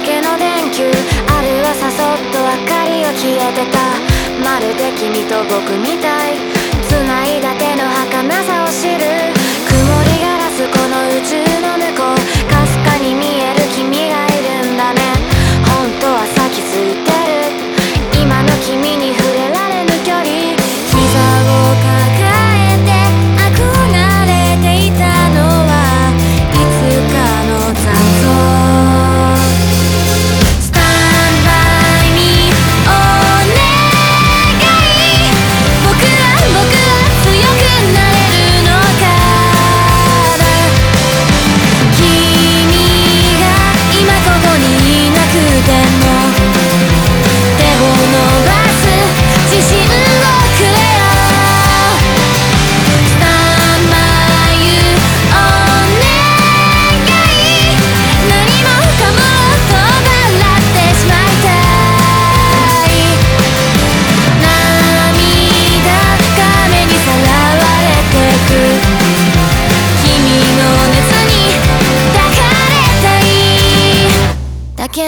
けの電球。あるはさそっと明かりを消えてた。まるで君と僕みたい。繋いだ手の儚さを知る。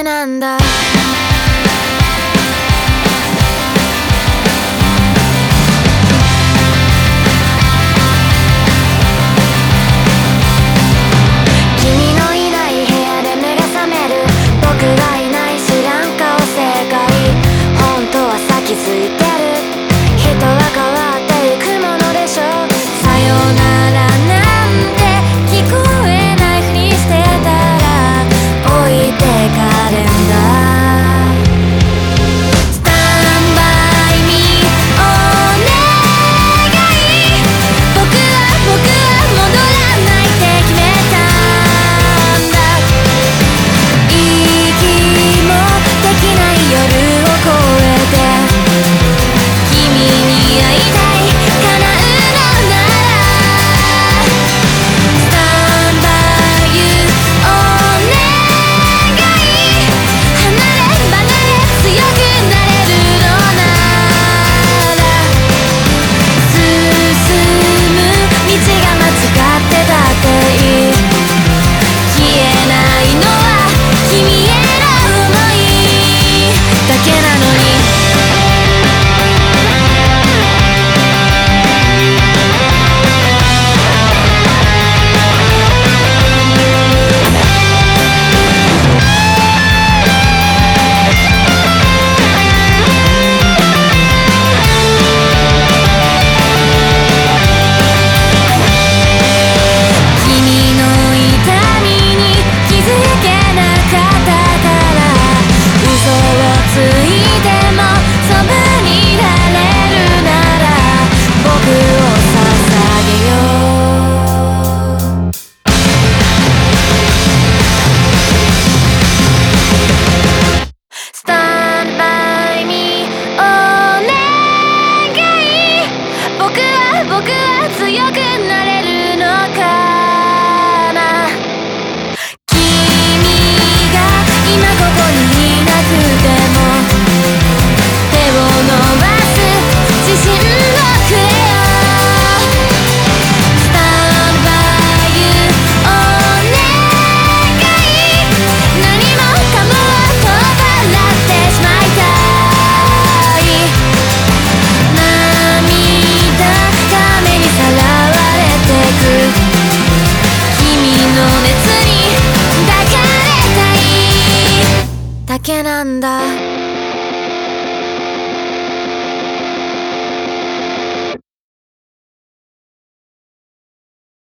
だけなんだ。